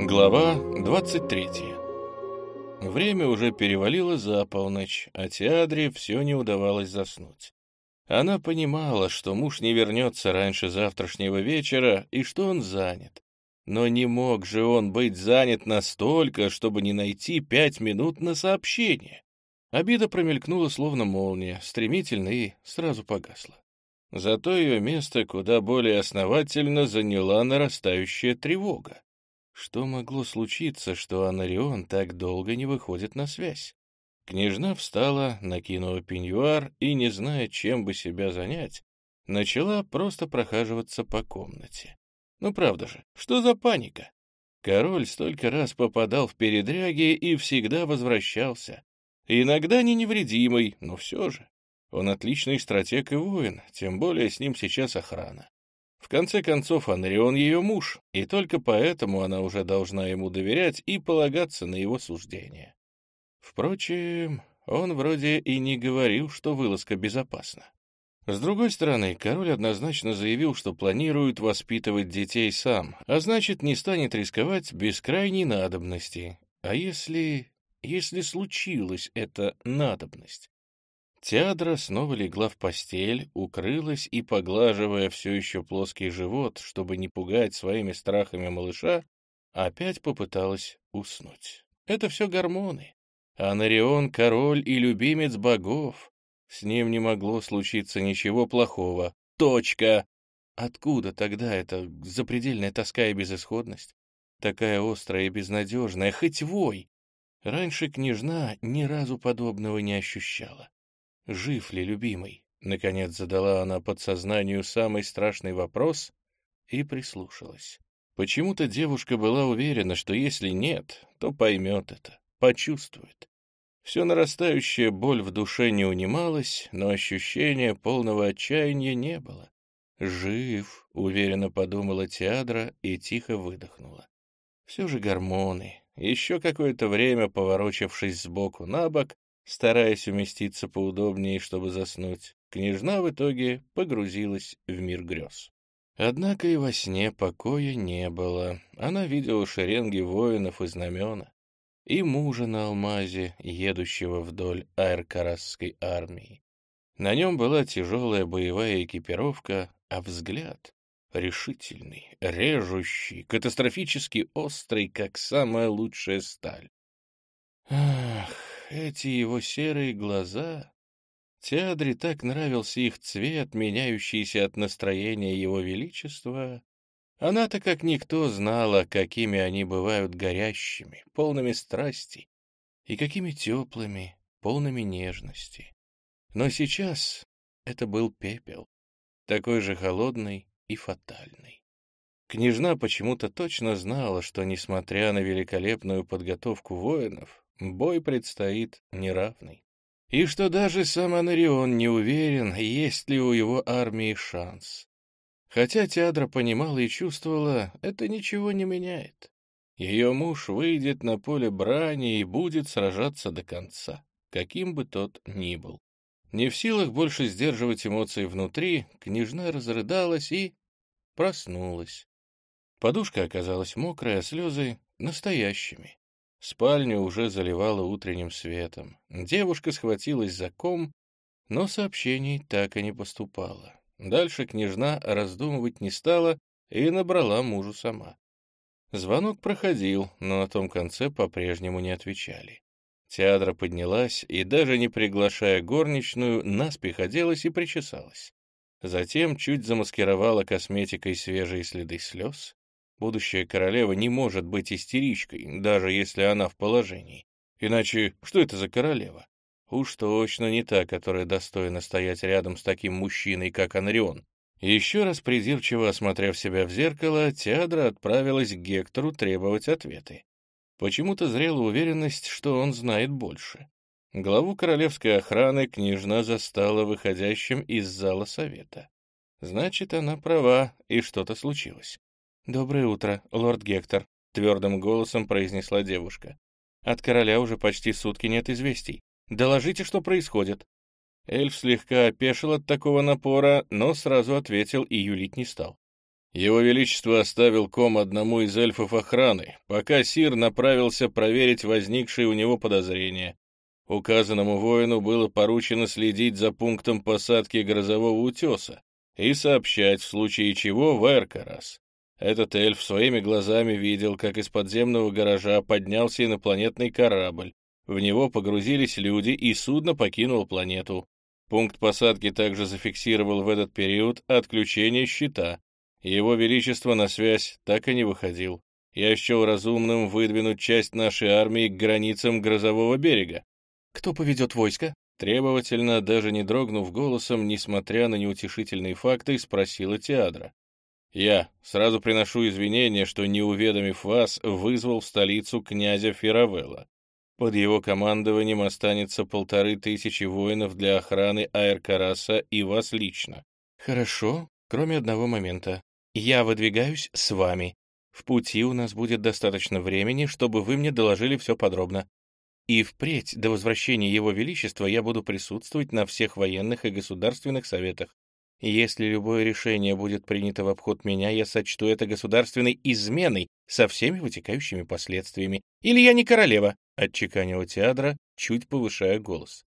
Глава 23 Время уже перевалило за полночь, а Теадре все не удавалось заснуть. Она понимала, что муж не вернется раньше завтрашнего вечера и что он занят. Но не мог же он быть занят настолько, чтобы не найти пять минут на сообщение. Обида промелькнула словно молния, стремительно и сразу погасла. Зато ее место куда более основательно заняла нарастающая тревога. Что могло случиться, что Анарион так долго не выходит на связь? Княжна встала, накинула пеньюар и, не зная, чем бы себя занять, начала просто прохаживаться по комнате. Ну правда же, что за паника? Король столько раз попадал в передряги и всегда возвращался. Иногда не невредимый, но все же. Он отличный стратег и воин, тем более с ним сейчас охрана. В конце концов, Анрион ее муж, и только поэтому она уже должна ему доверять и полагаться на его суждение. Впрочем, он вроде и не говорил, что вылазка безопасна. С другой стороны, король однозначно заявил, что планирует воспитывать детей сам, а значит, не станет рисковать без крайней надобности. А если... если случилась эта надобность? Теадра снова легла в постель, укрылась и, поглаживая все еще плоский живот, чтобы не пугать своими страхами малыша, опять попыталась уснуть. Это все гормоны. Анарион — король и любимец богов. С ним не могло случиться ничего плохого. Точка! Откуда тогда эта запредельная тоска и безысходность? Такая острая и безнадежная, хоть вой! Раньше княжна ни разу подобного не ощущала. Жив ли любимый? Наконец задала она подсознанию самый страшный вопрос и прислушалась. Почему-то девушка была уверена, что если нет, то поймет это, почувствует. Все нарастающая боль в душе не унималась, но ощущения полного отчаяния не было. «Жив», — уверенно подумала Теадра и тихо выдохнула. Все же гормоны. Еще какое-то время, поворочившись сбоку на бок, Стараясь уместиться поудобнее, чтобы заснуть, княжна в итоге погрузилась в мир грез. Однако и во сне покоя не было. Она видела шеренги воинов и знамена, и мужа на алмазе, едущего вдоль аэркарасской армии. На нем была тяжелая боевая экипировка, а взгляд — решительный, режущий, катастрофически острый, как самая лучшая сталь. Ах, эти его серые глаза... Теадре так нравился их цвет, меняющийся от настроения его величества. Она-то как никто знала, какими они бывают горящими, полными страсти, и какими теплыми, полными нежности. Но сейчас это был пепел, такой же холодный и фатальный. Княжна почему-то точно знала, что, несмотря на великолепную подготовку воинов, Бой предстоит неравный. И что даже сам Анарион не уверен, есть ли у его армии шанс. Хотя Теадра понимала и чувствовала, это ничего не меняет. Ее муж выйдет на поле брани и будет сражаться до конца, каким бы тот ни был. Не в силах больше сдерживать эмоции внутри, княжна разрыдалась и проснулась. Подушка оказалась мокрая, а слезы — настоящими. Спальню уже заливало утренним светом. Девушка схватилась за ком, но сообщений так и не поступало. Дальше княжна раздумывать не стала и набрала мужу сама. Звонок проходил, но на том конце по-прежнему не отвечали. Театра поднялась и, даже не приглашая горничную, наспех оделась и причесалась. Затем чуть замаскировала косметикой свежие следы слез, Будущая королева не может быть истеричкой, даже если она в положении. Иначе что это за королева? Уж точно не та, которая достойна стоять рядом с таким мужчиной, как Анрион. Еще раз придирчиво осмотрев себя в зеркало, Теадра отправилась к Гектору требовать ответы. Почему-то зрела уверенность, что он знает больше. Главу королевской охраны княжна застала выходящим из зала совета. Значит, она права, и что-то случилось. «Доброе утро, лорд Гектор», — твердым голосом произнесла девушка. «От короля уже почти сутки нет известий. Доложите, что происходит». Эльф слегка опешил от такого напора, но сразу ответил и юлить не стал. Его Величество оставил ком одному из эльфов охраны, пока Сир направился проверить возникшие у него подозрения. Указанному воину было поручено следить за пунктом посадки грозового утеса и сообщать, в случае чего, в Эркарас. Этот эльф своими глазами видел, как из подземного гаража поднялся инопланетный корабль, в него погрузились люди, и судно покинуло планету. Пункт посадки также зафиксировал в этот период отключение щита. Его Величество на связь так и не выходил. Я счел разумным выдвинуть часть нашей армии к границам грозового берега. «Кто поведет войско?» Требовательно, даже не дрогнув голосом, несмотря на неутешительные факты, спросила Теадра. «Я сразу приношу извинения, что, не уведомив вас, вызвал в столицу князя Феравелла. Под его командованием останется полторы тысячи воинов для охраны Аэркараса и вас лично. Хорошо, кроме одного момента. Я выдвигаюсь с вами. В пути у нас будет достаточно времени, чтобы вы мне доложили все подробно. И впредь, до возвращения Его Величества, я буду присутствовать на всех военных и государственных советах. Если любое решение будет принято в обход меня, я сочту это государственной изменой со всеми вытекающими последствиями. Или я не королева, — отчеканила Теадра, чуть повышая голос.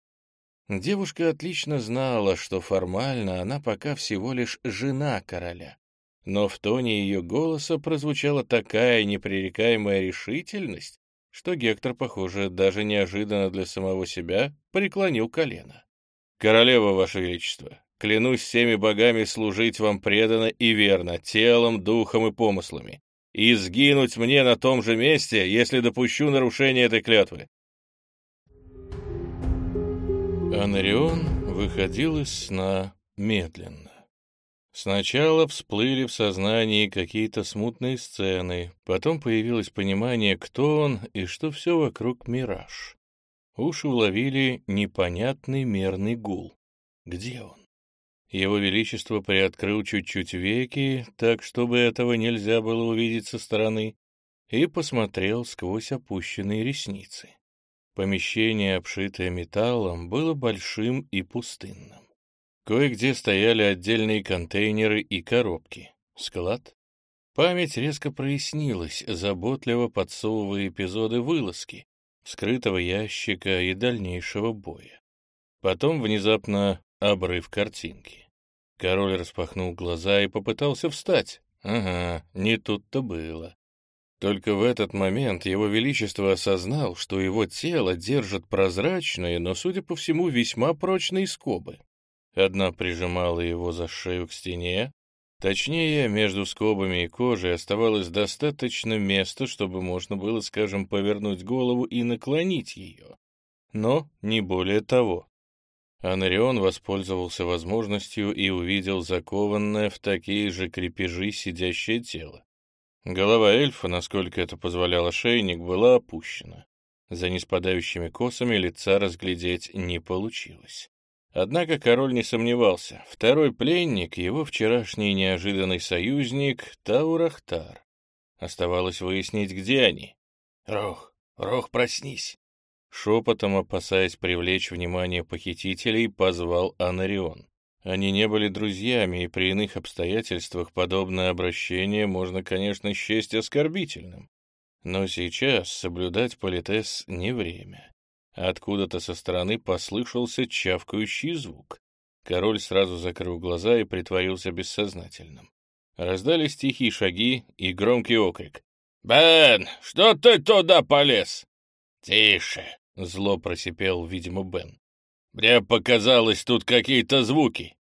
Девушка отлично знала, что формально она пока всего лишь жена короля. Но в тоне ее голоса прозвучала такая непререкаемая решительность, что Гектор, похоже, даже неожиданно для самого себя преклонил колено. «Королева, Ваше Величество, Клянусь всеми богами служить вам преданно и верно, телом, духом и помыслами, и сгинуть мне на том же месте, если допущу нарушение этой клятвы. Анарион выходил из сна медленно. Сначала всплыли в сознании какие-то смутные сцены, потом появилось понимание, кто он и что все вокруг мираж. Уши уловили непонятный мерный гул. Где он? Его Величество приоткрыл чуть-чуть веки, так, чтобы этого нельзя было увидеть со стороны, и посмотрел сквозь опущенные ресницы. Помещение, обшитое металлом, было большим и пустынным. Кое-где стояли отдельные контейнеры и коробки. Склад? Память резко прояснилась, заботливо подсовывая эпизоды вылазки, скрытого ящика и дальнейшего боя. Потом внезапно Обрыв картинки. Король распахнул глаза и попытался встать. Ага, не тут-то было. Только в этот момент его величество осознал, что его тело держат прозрачные, но, судя по всему, весьма прочные скобы. Одна прижимала его за шею к стене, точнее, между скобами и кожей оставалось достаточно места, чтобы можно было, скажем, повернуть голову и наклонить ее. Но не более того. Анарион воспользовался возможностью и увидел закованное в такие же крепежи сидящее тело. Голова эльфа, насколько это позволял ошейник, была опущена. За неспадающими косами лица разглядеть не получилось. Однако король не сомневался. Второй пленник — его вчерашний неожиданный союзник Таурахтар. Оставалось выяснить, где они. «Рох, Рох, проснись!» Шепотом, опасаясь привлечь внимание похитителей, позвал Анарион. Они не были друзьями, и при иных обстоятельствах подобное обращение можно, конечно, счесть оскорбительным. Но сейчас соблюдать политес не время. Откуда-то со стороны послышался чавкающий звук. Король сразу закрыл глаза и притворился бессознательным. Раздались тихие шаги и громкий окрик. «Бен, что ты туда полез?» «Тише!» — зло просипел, видимо, Бен. «Мне показалось, тут какие-то звуки.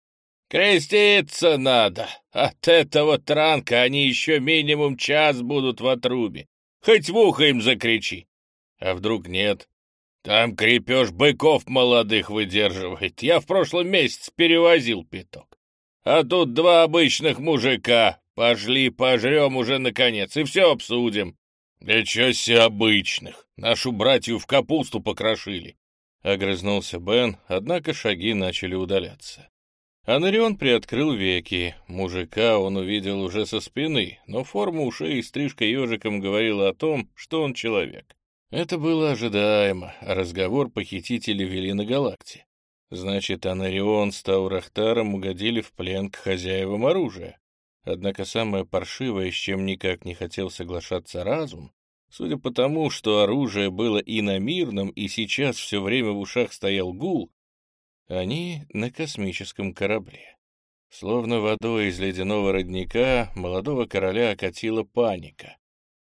Креститься надо. От этого транка они еще минимум час будут в отрубе. Хоть в ухо им закричи. А вдруг нет? Там крепеж быков молодых выдерживает. Я в прошлом месяце перевозил пяток. А тут два обычных мужика. Пошли пожрем уже наконец и все обсудим. «Да чё обычных! Нашу братью в капусту покрошили!» Огрызнулся Бен, однако шаги начали удаляться. Анарион приоткрыл веки. Мужика он увидел уже со спины, но форма ушей и стрижка ежиком говорила о том, что он человек. Это было ожидаемо, разговор похитителей вели на галакте. Значит, Анарион с Таурахтаром угодили в плен к хозяевам оружия. Однако самое паршивое, с чем никак не хотел соглашаться разум, судя по тому, что оружие было иномирным и сейчас все время в ушах стоял гул, они на космическом корабле. Словно водой из ледяного родника молодого короля окатила паника.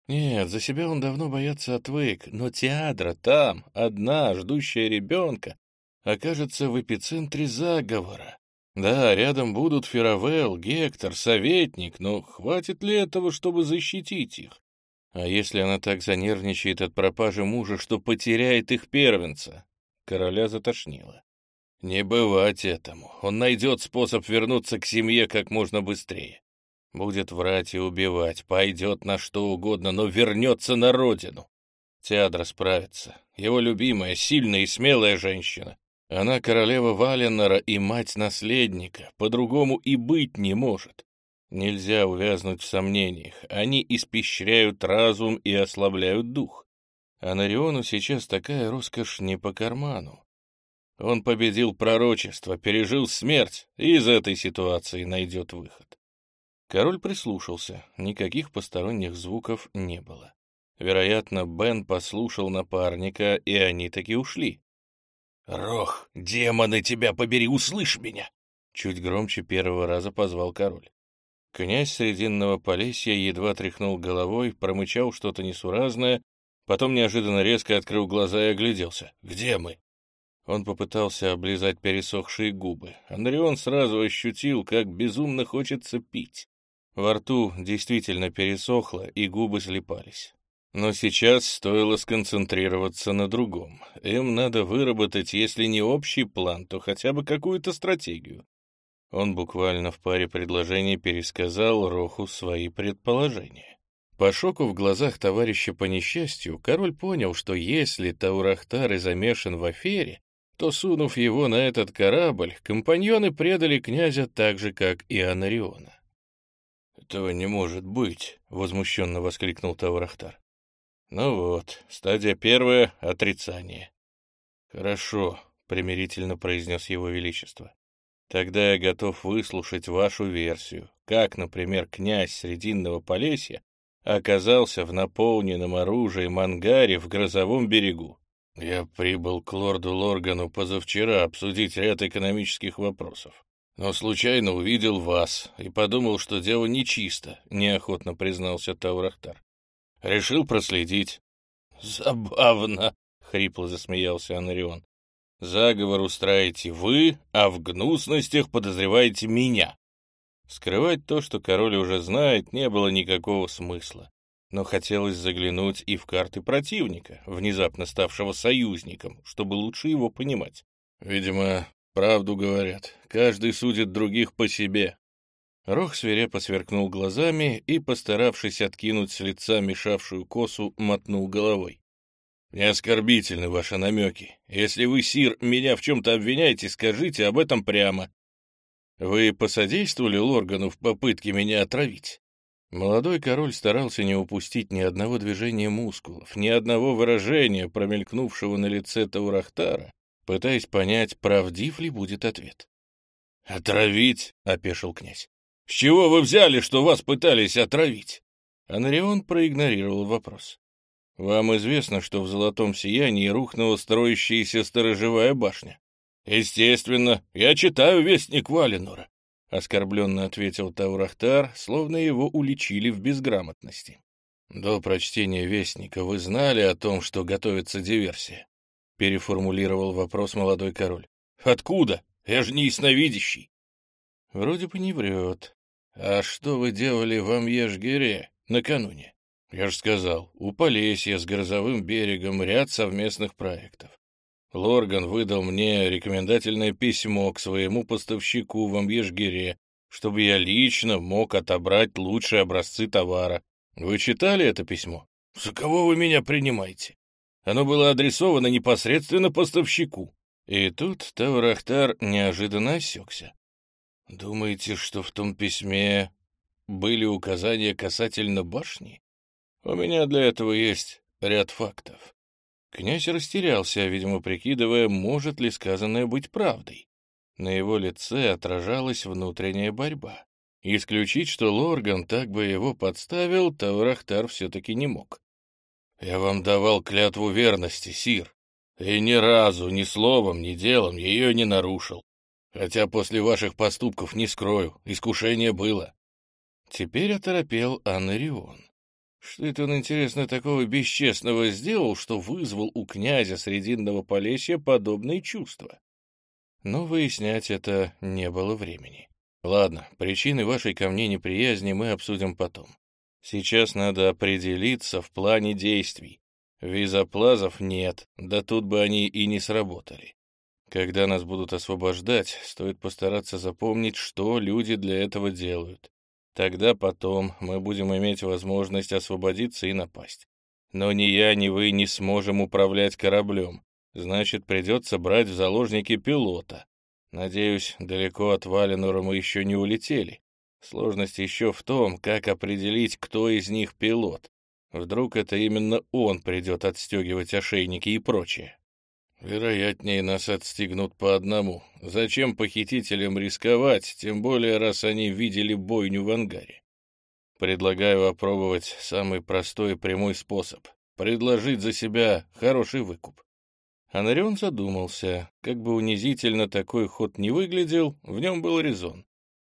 Нет, за себя он давно бояться отвык, но театра там, одна, ждущая ребенка, окажется в эпицентре заговора. Да, рядом будут Феравел, Гектор, Советник, но хватит ли этого, чтобы защитить их? А если она так занервничает от пропажи мужа, что потеряет их первенца? Короля затошнило. Не бывать этому. Он найдет способ вернуться к семье как можно быстрее. Будет врать и убивать, пойдет на что угодно, но вернется на родину. Теадра справится. Его любимая, сильная и смелая женщина. Она королева Валенора и мать наследника, по-другому и быть не может. Нельзя увязнуть в сомнениях, они испещряют разум и ослабляют дух. А Нариону сейчас такая роскошь не по карману. Он победил пророчество, пережил смерть и из этой ситуации найдет выход. Король прислушался, никаких посторонних звуков не было. Вероятно, Бен послушал напарника, и они таки ушли. «Рох, демоны, тебя побери, услышь меня!» Чуть громче первого раза позвал король. Князь Срединного Полесья едва тряхнул головой, промычал что-то несуразное, потом неожиданно резко открыл глаза и огляделся. «Где мы?» Он попытался облизать пересохшие губы. Андреон сразу ощутил, как безумно хочется пить. Во рту действительно пересохло, и губы слепались. Но сейчас стоило сконцентрироваться на другом. Им надо выработать, если не общий план, то хотя бы какую-то стратегию. Он буквально в паре предложений пересказал Роху свои предположения. По шоку в глазах товарища по несчастью, король понял, что если Таурахтар и замешан в афере, то, сунув его на этот корабль, компаньоны предали князя так же, как и Анариона. «Этого не может быть!» — возмущенно воскликнул Таурахтар. «Ну вот, стадия первая — отрицание». «Хорошо», — примирительно произнес его величество. «Тогда я готов выслушать вашу версию, как, например, князь Срединного Полесья оказался в наполненном оружием ангаре в Грозовом берегу. Я прибыл к лорду Лоргану позавчера обсудить ряд экономических вопросов. Но случайно увидел вас и подумал, что дело нечисто, неохотно признался Таурахтар. Решил проследить. Забавно, хрипло засмеялся Анарион. Заговор устраиваете вы, а в гнусностях подозреваете меня. Скрывать то, что король уже знает, не было никакого смысла но хотелось заглянуть и в карты противника, внезапно ставшего союзником, чтобы лучше его понимать. Видимо, правду говорят, каждый судит других по себе. Рох свирепо сверкнул глазами и, постаравшись откинуть с лица мешавшую косу, мотнул головой. «Не оскорбительны ваши намеки. Если вы, Сир, меня в чем-то обвиняете, скажите об этом прямо. Вы посодействовали Лоргану в попытке меня отравить?» Молодой король старался не упустить ни одного движения мускулов, ни одного выражения, промелькнувшего на лице Таурахтара, пытаясь понять, правдив ли будет ответ. «Отравить?» — опешил князь. «С чего вы взяли, что вас пытались отравить?» Анарион проигнорировал вопрос. «Вам известно, что в золотом сиянии рухнула строящаяся сторожевая башня?» «Естественно, я читаю вестник Валенора. — оскорбленно ответил Таурахтар, словно его уличили в безграмотности. «До прочтения Вестника вы знали о том, что готовится диверсия?» — переформулировал вопрос молодой король. «Откуда? Я же не ясновидящий». «Вроде бы не врет. А что вы делали в Амьежгере накануне?» «Я же сказал, у Полесья с грозовым берегом ряд совместных проектов. Лорган выдал мне рекомендательное письмо к своему поставщику в Амьежгире, чтобы я лично мог отобрать лучшие образцы товара. Вы читали это письмо? За кого вы меня принимаете? Оно было адресовано непосредственно поставщику. И тут Таврахтар неожиданно осекся. Думаете, что в том письме были указания касательно башни? У меня для этого есть ряд фактов. Князь растерялся, видимо, прикидывая, может ли сказанное быть правдой. На его лице отражалась внутренняя борьба. Исключить, что Лорган так бы его подставил, Таурахтар все-таки не мог. «Я вам давал клятву верности, Сир, и ни разу, ни словом, ни делом ее не нарушил. Хотя после ваших поступков, не скрою, искушение было». Теперь оторопел Аннарион. Что это он, интересно, такого бесчестного сделал, что вызвал у князя Срединного Полесья подобные чувства? Но выяснять это не было времени. Ладно, причины вашей ко мне неприязни мы обсудим потом. Сейчас надо определиться в плане действий. Визоплазов нет, да тут бы они и не сработали. Когда нас будут освобождать, стоит постараться запомнить, что люди для этого делают. Тогда потом мы будем иметь возможность освободиться и напасть. Но ни я, ни вы не сможем управлять кораблем. Значит, придется брать в заложники пилота. Надеюсь, далеко от Валенора мы еще не улетели. Сложность еще в том, как определить, кто из них пилот. Вдруг это именно он придет отстегивать ошейники и прочее. Вероятнее, нас отстегнут по одному. Зачем похитителям рисковать, тем более, раз они видели бойню в ангаре? Предлагаю опробовать самый простой и прямой способ — предложить за себя хороший выкуп. Анарион задумался. Как бы унизительно такой ход не выглядел, в нем был резон.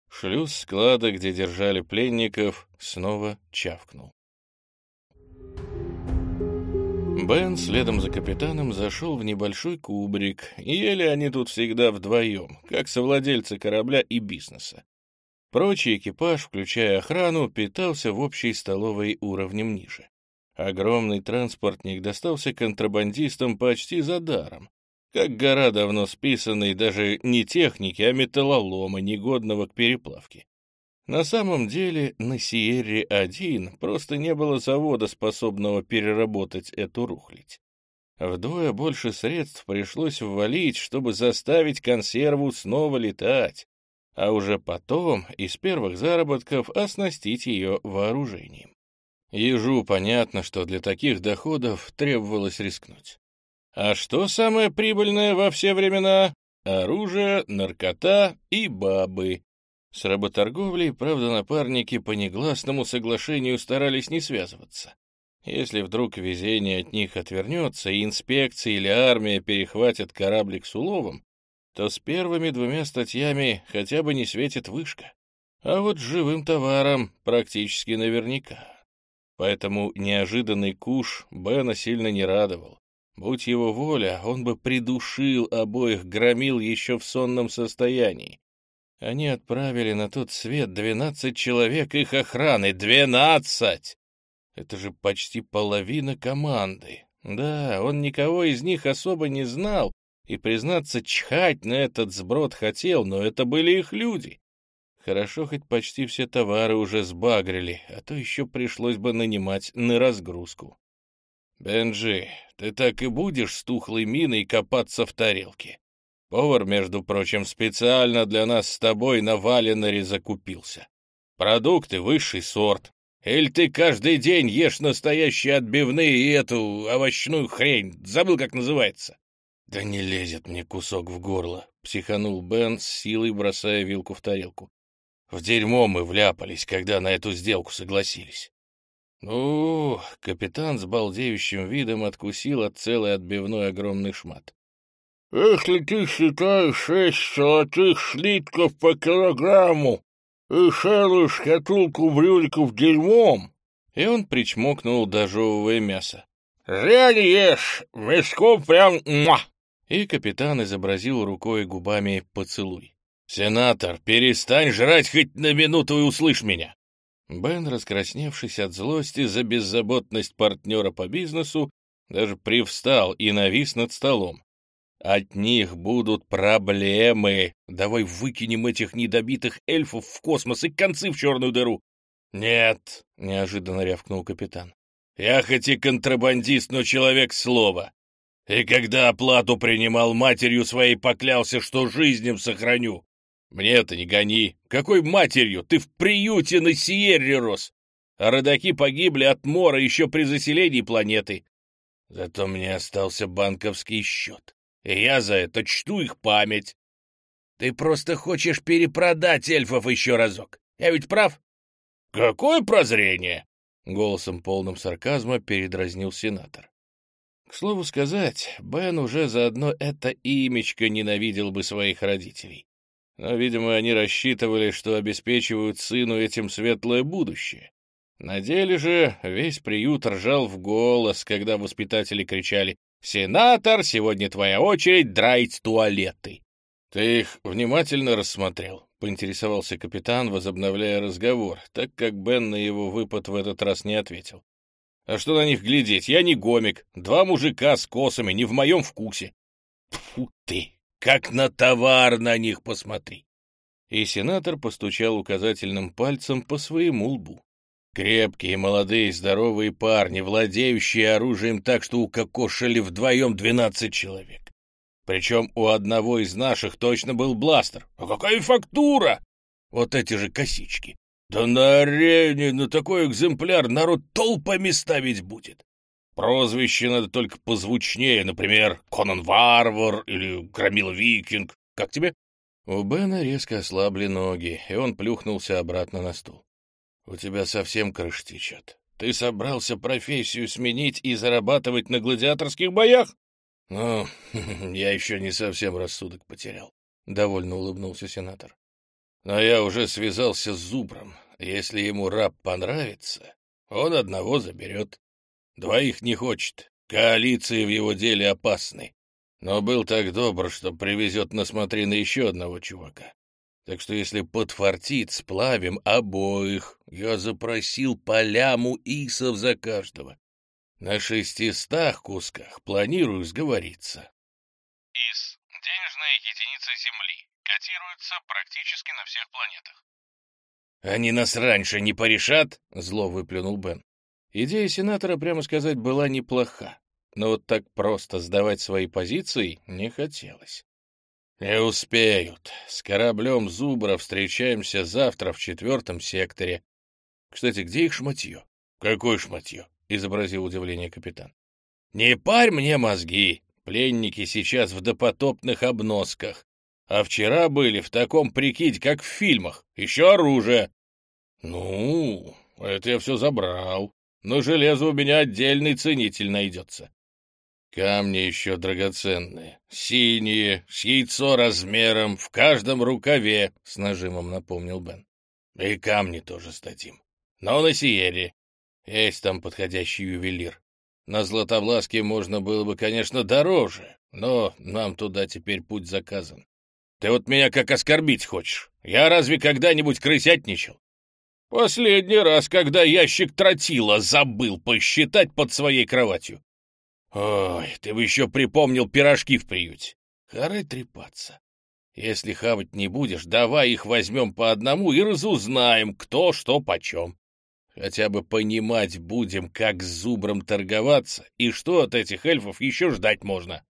Шлюз склада, где держали пленников, снова чавкнул. Бен следом за капитаном зашел в небольшой кубрик, и ели они тут всегда вдвоем, как совладельцы корабля и бизнеса. Прочий экипаж, включая охрану, питался в общей столовой уровнем ниже. Огромный транспортник достался контрабандистам почти за даром, как гора давно списанной даже не техники, а металлолома, негодного к переплавке. На самом деле на Сиерре-1 просто не было завода, способного переработать эту рухлядь. Вдвое больше средств пришлось ввалить, чтобы заставить консерву снова летать, а уже потом из первых заработков оснастить ее вооружением. Ежу понятно, что для таких доходов требовалось рискнуть. А что самое прибыльное во все времена? Оружие, наркота и бабы. С работорговлей, правда, напарники по негласному соглашению старались не связываться. Если вдруг везение от них отвернется, и инспекция или армия перехватят кораблик с уловом, то с первыми двумя статьями хотя бы не светит вышка. А вот живым товаром практически наверняка. Поэтому неожиданный куш Бена сильно не радовал. Будь его воля, он бы придушил обоих, громил еще в сонном состоянии. Они отправили на тот свет двенадцать человек их охраны. Двенадцать! Это же почти половина команды. Да, он никого из них особо не знал, и, признаться, чхать на этот сброд хотел, но это были их люди. Хорошо, хоть почти все товары уже сбагрили, а то еще пришлось бы нанимать на разгрузку. «Бенджи, ты так и будешь с тухлой миной копаться в тарелке?» Повар, между прочим, специально для нас с тобой на Валенаре закупился. Продукты высший сорт. Или ты каждый день ешь настоящие отбивные и эту овощную хрень? Забыл, как называется. Да не лезет мне кусок в горло, психанул Бен, с силой бросая вилку в тарелку. В дерьмо мы вляпались, когда на эту сделку согласились. Ну, капитан с балдеющим видом откусил от целой отбивной огромный шмат. Если ты считаешь шесть золотых слитков по килограмму и целую шкатулку брюликов дерьмом...» И он причмокнул, дожевывая мясо. «Зря не ешь, мяско прям муа!» И капитан изобразил рукой и губами поцелуй. «Сенатор, перестань жрать хоть на минуту и услышь меня!» Бен, раскрасневшись от злости за беззаботность партнера по бизнесу, даже привстал и навис над столом. От них будут проблемы. Давай выкинем этих недобитых эльфов в космос и концы в черную дыру. Нет, неожиданно рявкнул капитан. Я хоть и контрабандист, но человек слова. И когда оплату принимал матерью своей, поклялся, что жизнь им сохраню. Мне-то не гони. Какой матерью? Ты в приюте на Сиерре рос. А родаки погибли от мора еще при заселении планеты. Зато мне остался банковский счет и я за это чту их память. Ты просто хочешь перепродать эльфов еще разок. Я ведь прав?» «Какое прозрение?» — голосом полным сарказма передразнил сенатор. К слову сказать, Бен уже заодно это имечко ненавидел бы своих родителей. Но, видимо, они рассчитывали, что обеспечивают сыну этим светлое будущее. На деле же весь приют ржал в голос, когда воспитатели кричали «Сенатор, сегодня твоя очередь драить туалеты!» «Ты их внимательно рассмотрел?» — поинтересовался капитан, возобновляя разговор, так как Бен на его выпад в этот раз не ответил. «А что на них глядеть? Я не гомик. Два мужика с косами, не в моем вкусе». «Фу ты! Как на товар на них посмотри!» И сенатор постучал указательным пальцем по своему лбу. Крепкие, молодые, здоровые парни, владеющие оружием так, что укокошили вдвоем двенадцать человек. Причем у одного из наших точно был бластер. А какая фактура? Вот эти же косички. Да на арене на такой экземпляр народ толпами ставить будет. Прозвище надо только позвучнее, например, Конан Варвар или Громила Викинг. Как тебе? У Бена резко ослабли ноги, и он плюхнулся обратно на стул. У тебя совсем крыш течет. Ты собрался профессию сменить и зарабатывать на гладиаторских боях? «Ну, я еще не совсем рассудок потерял», — довольно улыбнулся сенатор. «Но я уже связался с Зубром. Если ему раб понравится, он одного заберет. Двоих не хочет. Коалиции в его деле опасны. Но был так добр, что привезет на смотрины еще одного чувака. Так что если подфартит, сплавим обоих. Я запросил по ляму исов за каждого. На шестистах кусках планирую сговориться. ИС — денежная единица Земли. Котируется практически на всех планетах. «Они нас раньше не порешат?» — зло выплюнул Бен. Идея сенатора, прямо сказать, была неплоха, но вот так просто сдавать свои позиции не хотелось. «Не успеют. С кораблем Зубра встречаемся завтра в четвертом секторе. Кстати, где их шматье?» «Какое шматье?» — изобразил удивление капитан. «Не парь мне мозги! Пленники сейчас в допотопных обносках, а вчера были в таком прикиде, как в фильмах, еще оружие!» «Ну, это я все забрал, но железо у меня отдельный ценитель найдется. Камни еще драгоценные, синие, с яйцо размером, в каждом рукаве», — с нажимом напомнил Бен. «И камни тоже статим. Но на Сиере, есть там подходящий ювелир. На Златовласке можно было бы, конечно, дороже, но нам туда теперь путь заказан. Ты вот меня как оскорбить хочешь? Я разве когда-нибудь крысятничал? Последний раз, когда ящик тротила забыл посчитать под своей кроватью. Ой, ты бы еще припомнил пирожки в приюте. Хоры трепаться. Если хавать не будешь, давай их возьмем по одному и разузнаем, кто что почем. Хотя бы понимать будем, как с зубром торговаться и что от этих эльфов еще ждать можно.